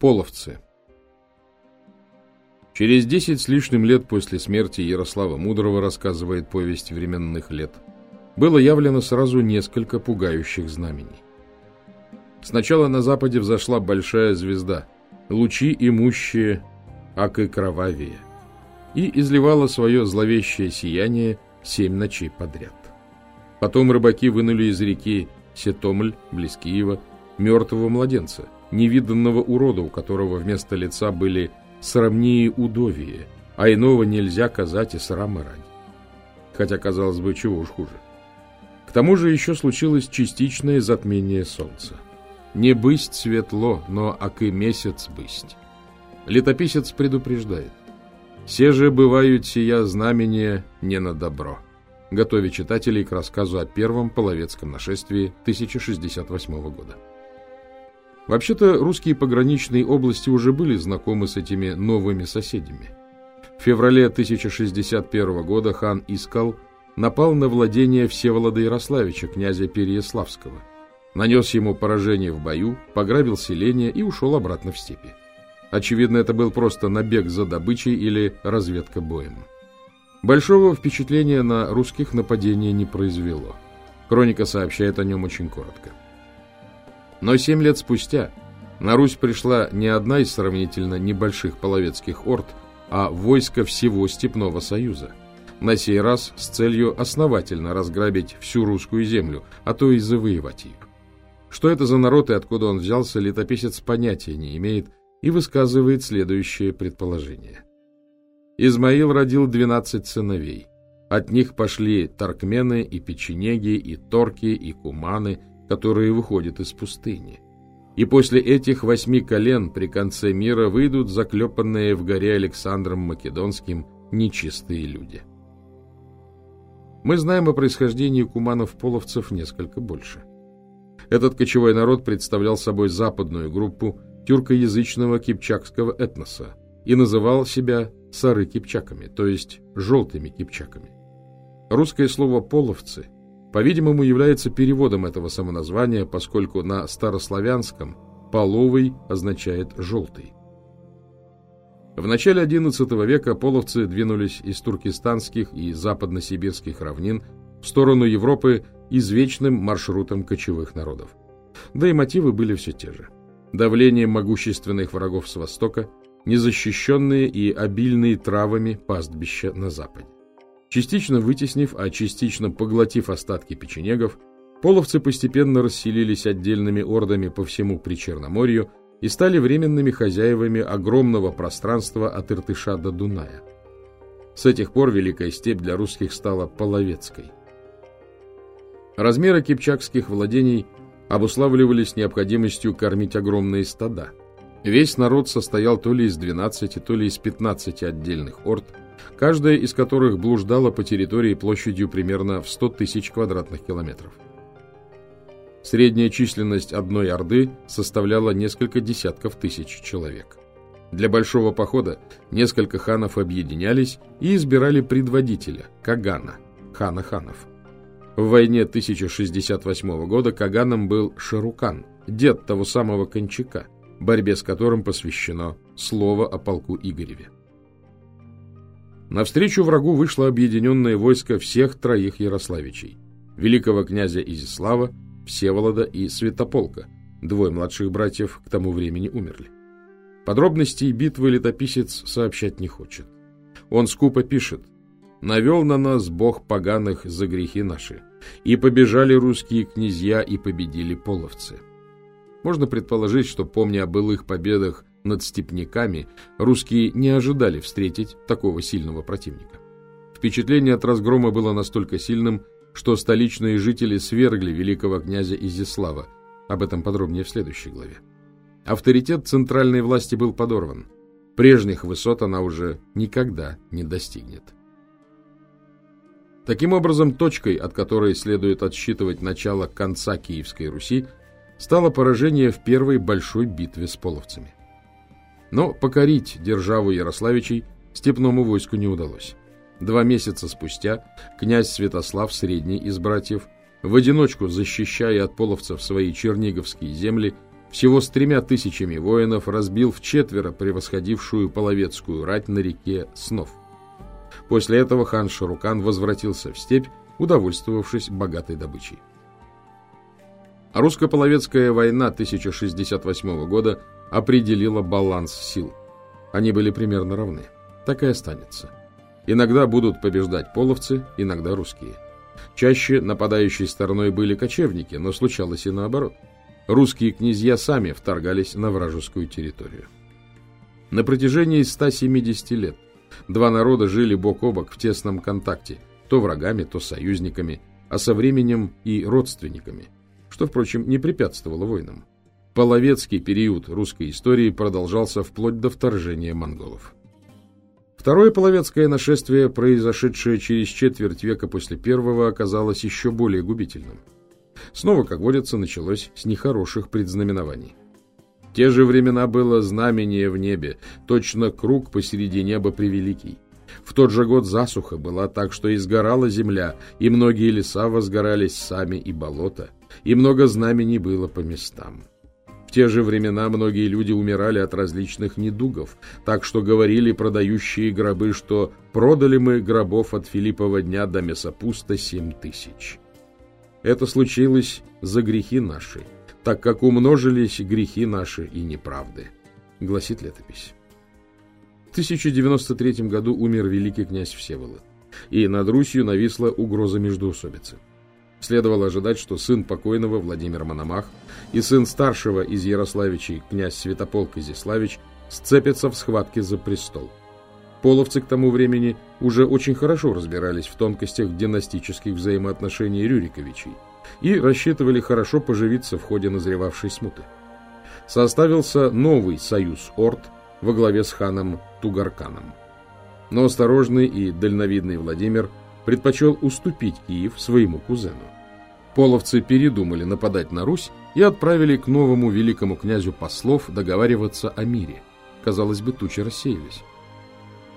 Половцы Через десять с лишним лет после смерти Ярослава Мудрого, рассказывает повесть временных лет, было явлено сразу несколько пугающих знамений. Сначала на западе взошла большая звезда, лучи имущие, ак и кровавее, и изливала свое зловещее сияние семь ночей подряд. Потом рыбаки вынули из реки Сетомль, близ Киева, мертвого младенца, невиданного урода, у которого вместо лица были срамнее удовие, а иного нельзя казать и срама ради. Хотя, казалось бы, чего уж хуже. К тому же еще случилось частичное затмение солнца. Не бысть светло, но ак и месяц бысть. Летописец предупреждает. Все же бывают сия знамения не на добро, готовя читателей к рассказу о первом половецком нашествии 1068 года. Вообще-то русские пограничные области уже были знакомы с этими новыми соседями. В феврале 1061 года хан Искал напал на владение Всеволода Ярославича, князя Переяславского, нанес ему поражение в бою, пограбил селение и ушел обратно в степи. Очевидно, это был просто набег за добычей или разведка боем. Большого впечатления на русских нападение не произвело. Хроника сообщает о нем очень коротко. Но семь лет спустя на Русь пришла не одна из сравнительно небольших половецких орд, а войско всего Степного Союза. На сей раз с целью основательно разграбить всю русскую землю, а то и завоевать ее. Что это за народ и откуда он взялся, летописец понятия не имеет и высказывает следующее предположение. Измаил родил двенадцать сыновей. От них пошли Таркмены и Печенеги, и Торки, и Куманы, которые выходят из пустыни. И после этих восьми колен при конце мира выйдут заклепанные в горе Александром Македонским нечистые люди. Мы знаем о происхождении куманов-половцев несколько больше. Этот кочевой народ представлял собой западную группу тюркоязычного кипчакского этноса и называл себя сары-кипчаками, то есть желтыми кипчаками. Русское слово «половцы» по-видимому, является переводом этого самоназвания, поскольку на старославянском «половый» означает «желтый». В начале XI века половцы двинулись из туркестанских и западносибирских равнин в сторону Европы извечным маршрутом кочевых народов. Да и мотивы были все те же. Давление могущественных врагов с востока, незащищенные и обильные травами пастбища на западе. Частично вытеснив, а частично поглотив остатки печенегов, половцы постепенно расселились отдельными ордами по всему Причерноморью и стали временными хозяевами огромного пространства от Иртыша до Дуная. С этих пор Великая степь для русских стала половецкой. Размеры кипчакских владений обуславливались необходимостью кормить огромные стада. Весь народ состоял то ли из 12, то ли из 15 отдельных орд, каждая из которых блуждала по территории площадью примерно в 100 тысяч квадратных километров. Средняя численность одной Орды составляла несколько десятков тысяч человек. Для большого похода несколько ханов объединялись и избирали предводителя, Кагана, хана ханов. В войне 1068 года Каганом был Шарукан, дед того самого Кончака, борьбе с которым посвящено слово о полку Игореве. Навстречу врагу вышло объединенное войско всех троих Ярославичей – великого князя Изислава, Всеволода и Святополка. Двое младших братьев к тому времени умерли. Подробностей битвы летописец сообщать не хочет. Он скупо пишет «Навел на нас Бог поганых за грехи наши, и побежали русские князья и победили половцы». Можно предположить, что, помня о былых победах над степняками, русские не ожидали встретить такого сильного противника. Впечатление от разгрома было настолько сильным, что столичные жители свергли великого князя Изяслава. Об этом подробнее в следующей главе. Авторитет центральной власти был подорван. Прежних высот она уже никогда не достигнет. Таким образом, точкой, от которой следует отсчитывать начало конца Киевской Руси, стало поражение в первой большой битве с половцами. Но покорить державу Ярославичей степному войску не удалось. Два месяца спустя князь Святослав, средний из братьев, в одиночку защищая от половцев свои черниговские земли, всего с тремя тысячами воинов разбил в четверо превосходившую половецкую рать на реке Снов. После этого хан Шарукан возвратился в степь, удовольствовавшись богатой добычей. А русско-половецкая война 1068 года определила баланс сил. Они были примерно равны. Так и останется. Иногда будут побеждать половцы, иногда русские. Чаще нападающей стороной были кочевники, но случалось и наоборот. Русские князья сами вторгались на вражескую территорию. На протяжении 170 лет два народа жили бок о бок в тесном контакте, то врагами, то союзниками, а со временем и родственниками, что, впрочем, не препятствовало войнам. Половецкий период русской истории продолжался вплоть до вторжения монголов. Второе половецкое нашествие, произошедшее через четверть века после первого, оказалось еще более губительным. Снова, как водится, началось с нехороших предзнаменований. Те же времена было знамение в небе, точно круг посреди неба превеликий. В тот же год засуха была так, что изгорала земля, и многие леса возгорались сами и болота, и много знамений было по местам. В те же времена многие люди умирали от различных недугов, так что говорили продающие гробы, что продали мы гробов от Филиппова дня до Месопуста семь тысяч. Это случилось за грехи наши, так как умножились грехи наши и неправды, гласит летопись. В 1093 году умер великий князь Всеволод, и над Русью нависла угроза междоусобицы. Следовало ожидать, что сын покойного Владимир Мономах и сын старшего из Ярославичей князь Святополк Изяславич сцепятся в схватке за престол. Половцы к тому времени уже очень хорошо разбирались в тонкостях династических взаимоотношений Рюриковичей и рассчитывали хорошо поживиться в ходе назревавшей смуты. Составился новый союз Орд во главе с ханом Тугарканом. Но осторожный и дальновидный Владимир – предпочел уступить Киев своему кузену. Половцы передумали нападать на Русь и отправили к новому великому князю послов договариваться о мире. Казалось бы, тучи рассеялись.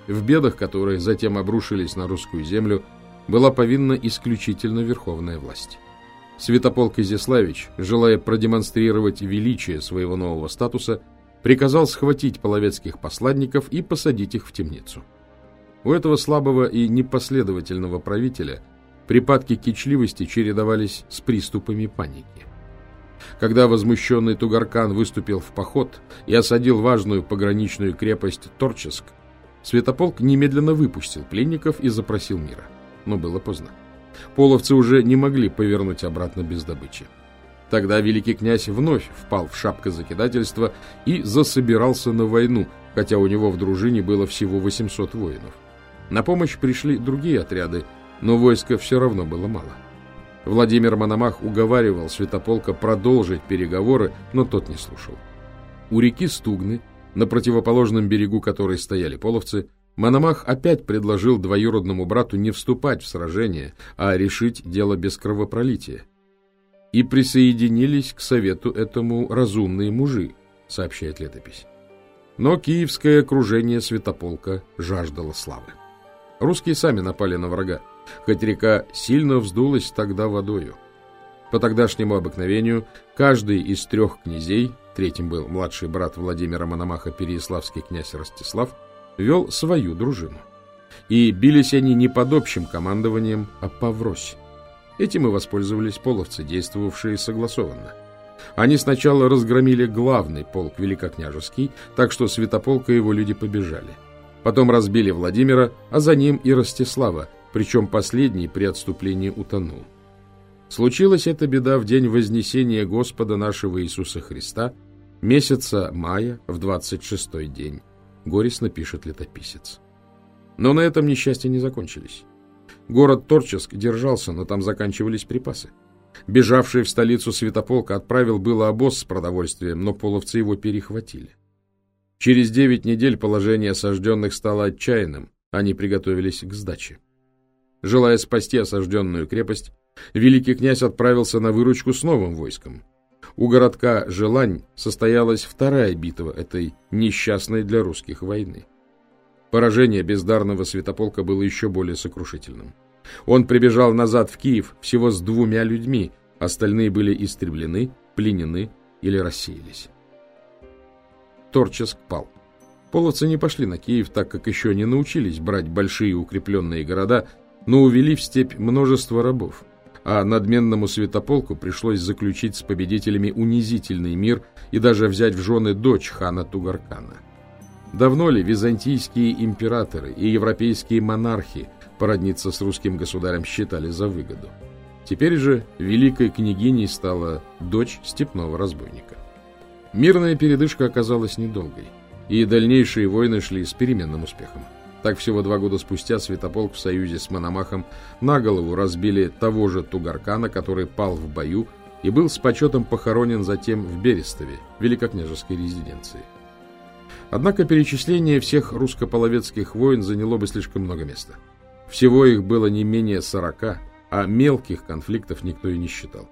В бедах, которые затем обрушились на русскую землю, была повинна исключительно верховная власть. Святополк Изяславич, желая продемонстрировать величие своего нового статуса, приказал схватить половецких посладников и посадить их в темницу. У этого слабого и непоследовательного правителя припадки кичливости чередовались с приступами паники. Когда возмущенный Тугаркан выступил в поход и осадил важную пограничную крепость Торческ, Святополк немедленно выпустил пленников и запросил мира. Но было поздно. Половцы уже не могли повернуть обратно без добычи. Тогда великий князь вновь впал в шапкозакидательство и засобирался на войну, хотя у него в дружине было всего 800 воинов. На помощь пришли другие отряды, но войска все равно было мало. Владимир Мономах уговаривал Святополка продолжить переговоры, но тот не слушал. У реки Стугны, на противоположном берегу которой стояли половцы, Мономах опять предложил двоюродному брату не вступать в сражение, а решить дело без кровопролития. И присоединились к совету этому разумные мужи, сообщает летопись. Но киевское окружение Святополка жаждало славы. Русские сами напали на врага, хоть река сильно вздулась тогда водою. По тогдашнему обыкновению, каждый из трех князей, третьим был младший брат Владимира Мономаха Переяславский князь Ростислав, вел свою дружину. И бились они не под общим командованием, а поврось. Этим и воспользовались половцы, действовавшие согласованно. Они сначала разгромили главный полк великокняжеский, так что Святополк и его люди побежали. Потом разбили Владимира, а за ним и Ростислава, причем последний при отступлении утонул. Случилась эта беда в день Вознесения Господа нашего Иисуса Христа, месяца мая, в 26-й день, горестно пишет летописец. Но на этом несчастья не закончились. Город Торческ держался, но там заканчивались припасы. Бежавший в столицу Святополка отправил было обоз с продовольствием, но половцы его перехватили. Через девять недель положение осажденных стало отчаянным, они приготовились к сдаче. Желая спасти осажденную крепость, великий князь отправился на выручку с новым войском. У городка Желань состоялась вторая битва этой несчастной для русских войны. Поражение бездарного святополка было еще более сокрушительным. Он прибежал назад в Киев всего с двумя людьми, остальные были истреблены, пленены или рассеялись. Торческ пал. Половцы не пошли на Киев, так как еще не научились брать большие укрепленные города, но увели в степь множество рабов, а надменному святополку пришлось заключить с победителями унизительный мир и даже взять в жены дочь хана Тугаркана. Давно ли византийские императоры и европейские монархи породниться с русским государем считали за выгоду? Теперь же великой княгиней стала дочь степного разбойника. Мирная передышка оказалась недолгой, и дальнейшие войны шли с переменным успехом. Так всего два года спустя Святополк в союзе с Мономахом на голову разбили того же Тугаркана, который пал в бою и был с почетом похоронен затем в Берестове, великокняжеской резиденции. Однако перечисление всех русско-половецких войн заняло бы слишком много места. Всего их было не менее сорока, а мелких конфликтов никто и не считал.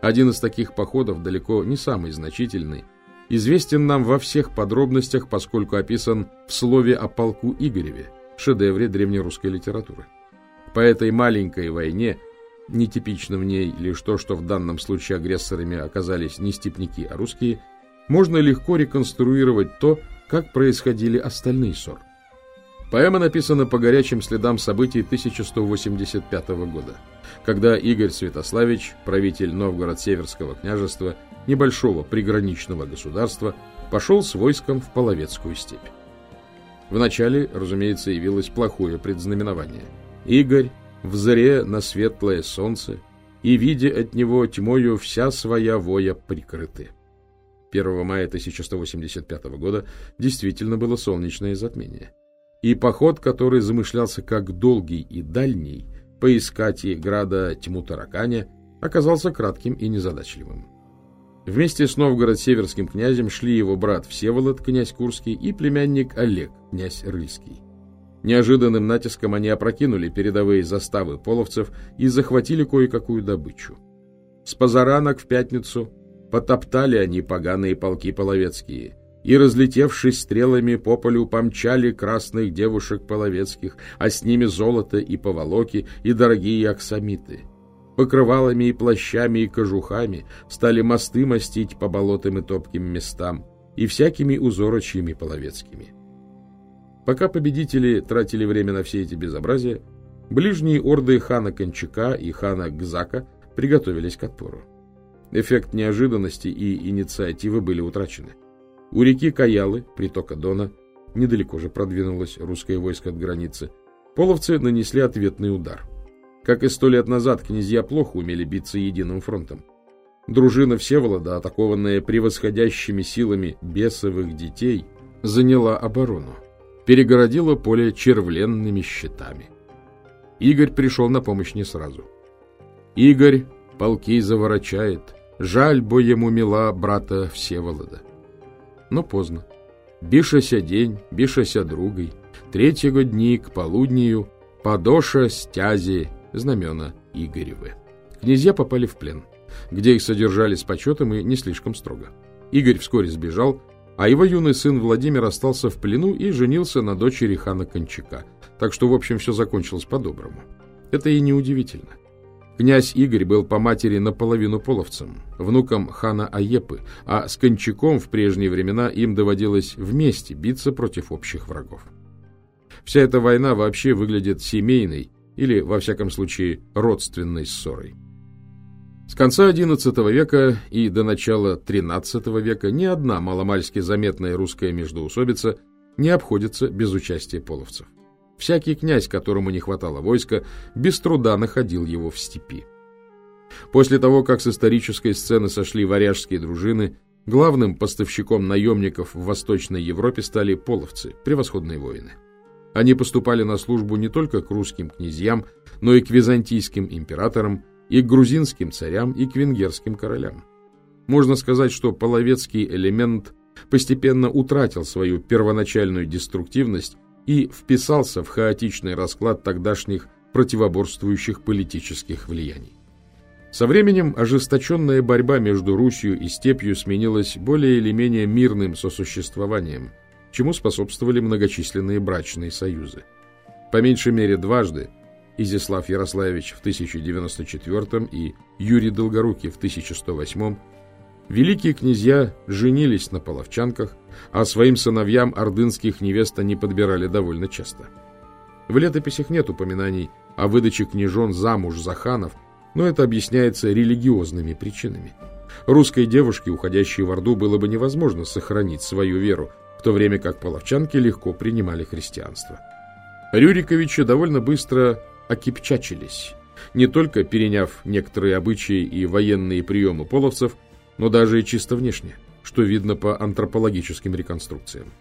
Один из таких походов, далеко не самый значительный, известен нам во всех подробностях, поскольку описан в слове о полку Игореве, шедевре древнерусской литературы. По этой маленькой войне, нетипично в ней лишь то, что в данном случае агрессорами оказались не степняки, а русские, можно легко реконструировать то, как происходили остальные ссоры. Поэма написана по горячим следам событий 1185 года, когда Игорь Святославич, правитель Новгород-Северского княжества, небольшого приграничного государства, пошел с войском в Половецкую степь. Вначале, разумеется, явилось плохое предзнаменование. Игорь, взре на светлое солнце, и, видя от него тьмою, вся своя воя прикрыты. 1 мая 1185 года действительно было солнечное затмение. И поход, который замышлялся как долгий и дальний, поискать и града тьму тараканя, оказался кратким и незадачливым. Вместе с Новгород-Северским князем шли его брат Всеволод, князь Курский, и племянник Олег, князь Рыльский. Неожиданным натиском они опрокинули передовые заставы половцев и захватили кое-какую добычу. С позаранок в пятницу потоптали они поганые полки половецкие, и, разлетевшись стрелами по полю, помчали красных девушек половецких, а с ними золото и поволоки, и дорогие аксамиты — Покрывалами и плащами и кожухами стали мосты мастить по болотам и топким местам и всякими узорочьями половецкими. Пока победители тратили время на все эти безобразия, ближние орды хана Кончака и хана Гзака приготовились к отпору. Эффект неожиданности и инициативы были утрачены. У реки Каялы, притока Дона, недалеко же продвинулось русское войско от границы, половцы нанесли ответный удар – как и сто лет назад, князья плохо умели биться единым фронтом. Дружина Всеволода, атакованная превосходящими силами бесовых детей, заняла оборону, перегородила поле червленными щитами. Игорь пришел на помощь не сразу. Игорь полки заворочает, жаль бо ему мила брата Всеволода. Но поздно. Бишася день, бишася другой, третьего дни к полуднию, подоша стязи знамена Игоревы. Князья попали в плен, где их содержали с почетом и не слишком строго. Игорь вскоре сбежал, а его юный сын Владимир остался в плену и женился на дочери хана Кончака. Так что, в общем, все закончилось по-доброму. Это и не удивительно. Князь Игорь был по матери наполовину половцем, внуком хана Аепы, а с Кончаком в прежние времена им доводилось вместе биться против общих врагов. Вся эта война вообще выглядит семейной или, во всяком случае, родственной ссорой. С конца XI века и до начала XIII века ни одна маломальски заметная русская междоусобица не обходится без участия половцев. Всякий князь, которому не хватало войска, без труда находил его в степи. После того, как с исторической сцены сошли варяжские дружины, главным поставщиком наемников в Восточной Европе стали половцы, превосходные воины. Они поступали на службу не только к русским князьям, но и к византийским императорам, и к грузинским царям, и к венгерским королям. Можно сказать, что половецкий элемент постепенно утратил свою первоначальную деструктивность и вписался в хаотичный расклад тогдашних противоборствующих политических влияний. Со временем ожесточенная борьба между Русью и степью сменилась более или менее мирным сосуществованием – чему способствовали многочисленные брачные союзы. По меньшей мере дважды Изяслав Ярославич в 1094 и Юрий Долгорукий в 1108 Великие князья женились на половчанках, а своим сыновьям ордынских невест они подбирали довольно часто. В летописях нет упоминаний о выдаче княжон замуж за ханов, но это объясняется религиозными причинами. Русской девушке, уходящей в Орду, было бы невозможно сохранить свою веру, то время как половчанки легко принимали христианство. Рюриковичи довольно быстро окипчачились, не только переняв некоторые обычаи и военные приемы половцев, но даже и чисто внешне, что видно по антропологическим реконструкциям.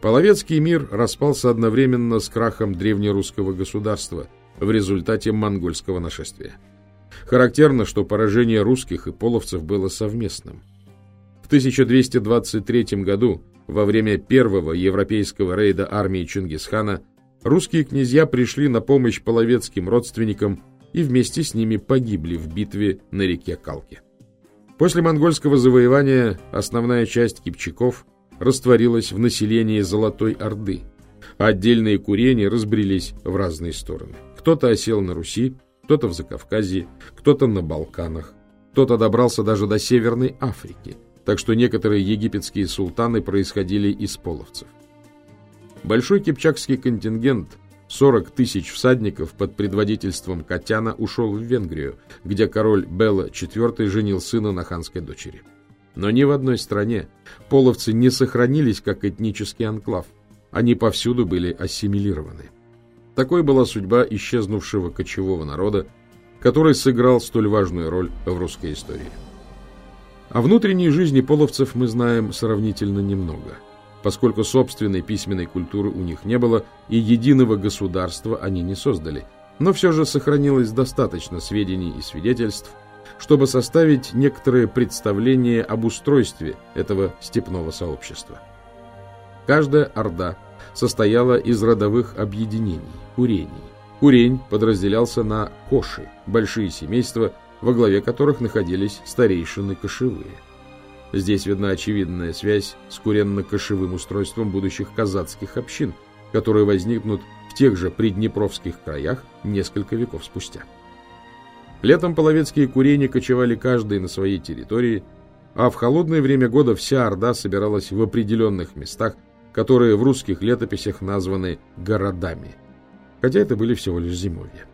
Половецкий мир распался одновременно с крахом древнерусского государства в результате монгольского нашествия. Характерно, что поражение русских и половцев было совместным. В 1223 году, во время первого европейского рейда армии Чингисхана, русские князья пришли на помощь половецким родственникам и вместе с ними погибли в битве на реке Калки. После монгольского завоевания основная часть кипчаков растворилась в населении Золотой Орды, а отдельные курения разбрелись в разные стороны. Кто-то осел на Руси, кто-то в Закавказье, кто-то на Балканах, кто-то добрался даже до Северной Африки, так что некоторые египетские султаны происходили из половцев. Большой кипчакский контингент, 40 тысяч всадников под предводительством Катяна ушел в Венгрию, где король Белла IV женил сына на ханской дочери. Но ни в одной стране половцы не сохранились как этнический анклав, они повсюду были ассимилированы. Такой была судьба исчезнувшего кочевого народа, который сыграл столь важную роль в русской истории. О внутренней жизни половцев мы знаем сравнительно немного, поскольку собственной письменной культуры у них не было и единого государства они не создали, но все же сохранилось достаточно сведений и свидетельств, чтобы составить некоторое представление об устройстве этого степного сообщества. Каждая орда состояла из родовых объединений, курений. Курень подразделялся на коши, большие семейства, во главе которых находились старейшины кошевые. Здесь видна очевидная связь с куренно-кошевым устройством будущих казацких общин, которые возникнут в тех же приднепровских краях несколько веков спустя. Летом половецкие курени кочевали каждый на своей территории, а в холодное время года вся Орда собиралась в определенных местах которые в русских летописях названы городами, хотя это были всего лишь зимовья.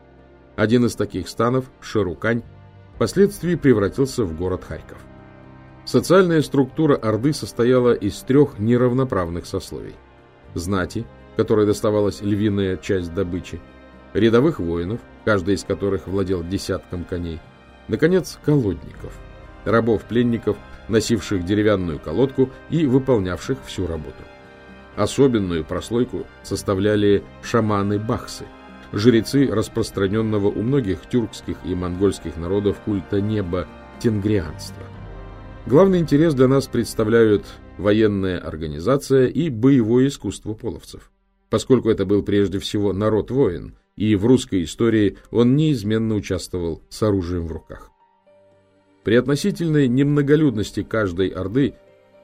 Один из таких станов, Шарукань, впоследствии превратился в город Харьков. Социальная структура Орды состояла из трех неравноправных сословий. Знати, которой доставалась львиная часть добычи, рядовых воинов, каждый из которых владел десятком коней, наконец, колодников, рабов-пленников, носивших деревянную колодку и выполнявших всю работу. Особенную прослойку составляли шаманы-бахсы, жрецы распространенного у многих тюркских и монгольских народов культа неба тенгрианства. Главный интерес для нас представляют военная организация и боевое искусство половцев, поскольку это был прежде всего народ-воин, и в русской истории он неизменно участвовал с оружием в руках. При относительной немноголюдности каждой орды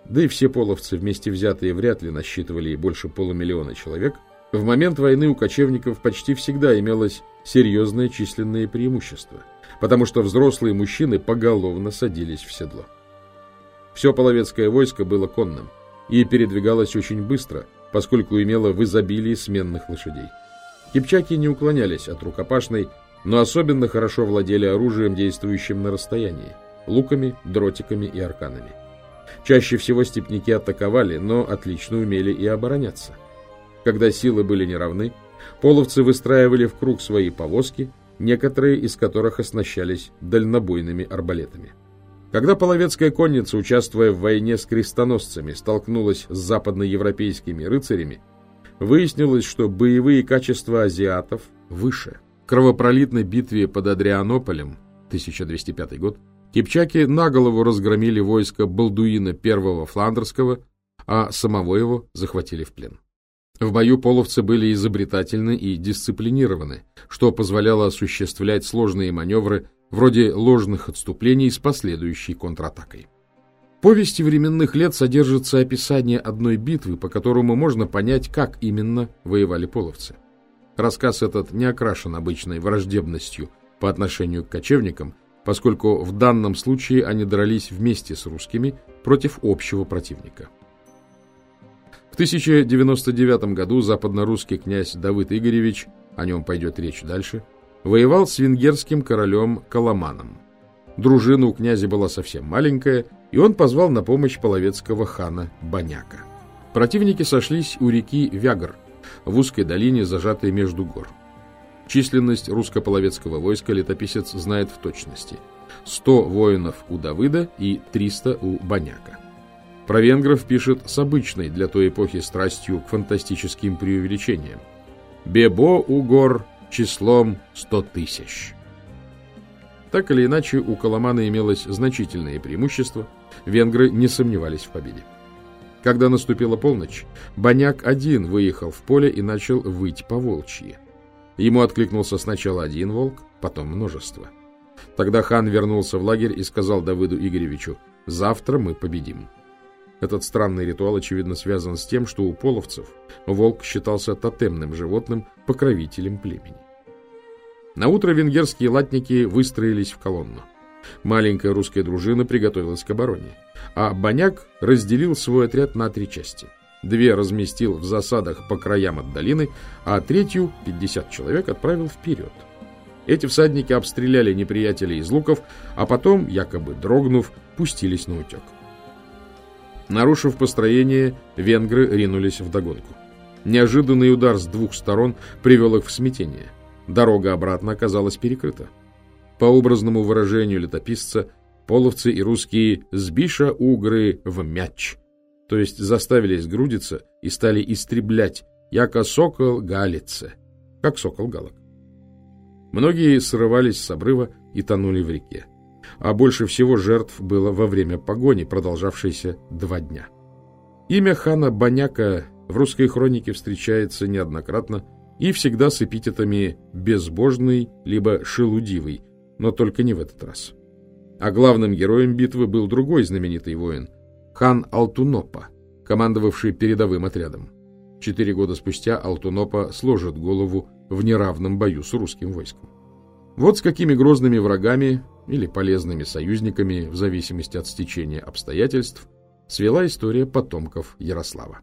да и все половцы вместе взятые вряд ли насчитывали больше полумиллиона человек, в момент войны у кочевников почти всегда имелось серьезное численное преимущество, потому что взрослые мужчины поголовно садились в седло. Все половецкое войско было конным и передвигалось очень быстро, поскольку имело в изобилии сменных лошадей. Кипчаки не уклонялись от рукопашной, но особенно хорошо владели оружием, действующим на расстоянии – луками, дротиками и арканами. Чаще всего степняки атаковали, но отлично умели и обороняться. Когда силы были неравны, половцы выстраивали в круг свои повозки, некоторые из которых оснащались дальнобойными арбалетами. Когда половецкая конница, участвуя в войне с крестоносцами, столкнулась с западноевропейскими рыцарями, выяснилось, что боевые качества азиатов выше. В кровопролитной битве под Адрианополем, 1205 год, Кипчаки на голову разгромили войско Балдуина I Фландерского, а самого его захватили в плен. В бою половцы были изобретательны и дисциплинированы, что позволяло осуществлять сложные маневры вроде ложных отступлений с последующей контратакой. В повести временных лет содержится описание одной битвы, по которому можно понять, как именно воевали половцы. Рассказ этот не окрашен обычной враждебностью по отношению к кочевникам, поскольку в данном случае они дрались вместе с русскими против общего противника. В 1099 году западно-русский князь Давыд Игоревич, о нем пойдет речь дальше, воевал с венгерским королем Коломаном. Дружина у князя была совсем маленькая, и он позвал на помощь половецкого хана Баняка. Противники сошлись у реки Вягр, в узкой долине, зажатой между гор. Численность русско-половецкого войска летописец знает в точности. 100 воинов у Давыда и 300 у Баняка. Про венгров пишет с обычной для той эпохи страстью к фантастическим преувеличениям. «Бебо у гор числом 100 тысяч». Так или иначе, у Коломана имелось значительное преимущество, венгры не сомневались в победе. Когда наступила полночь, Баняк один выехал в поле и начал выть по волчьи. Ему откликнулся сначала один волк, потом множество. Тогда хан вернулся в лагерь и сказал Давыду Игоревичу, «Завтра мы победим». Этот странный ритуал, очевидно, связан с тем, что у половцев волк считался тотемным животным, покровителем племени. На утро венгерские латники выстроились в колонну. Маленькая русская дружина приготовилась к обороне, а Баняк разделил свой отряд на три части. Две разместил в засадах по краям от долины, а третью, 50 человек, отправил вперед. Эти всадники обстреляли неприятелей из луков, а потом, якобы дрогнув, пустились на утек. Нарушив построение, венгры ринулись в догонку. Неожиданный удар с двух сторон привел их в смятение. Дорога обратно оказалась перекрыта. По образному выражению летописца, половцы и русские «сбиша угры в мяч», то есть заставились грудиться и стали истреблять, яко сокол галице, как сокол галок. Многие срывались с обрыва и тонули в реке. А больше всего жертв было во время погони, продолжавшейся два дня. Имя хана Баняка в русской хронике встречается неоднократно и всегда с эпитетами «безбожный» либо «шелудивый», но только не в этот раз. А главным героем битвы был другой знаменитый воин – хан Алтунопа, командовавший передовым отрядом. Четыре года спустя Алтунопа сложит голову в неравном бою с русским войском. Вот с какими грозными врагами или полезными союзниками, в зависимости от стечения обстоятельств, свела история потомков Ярослава.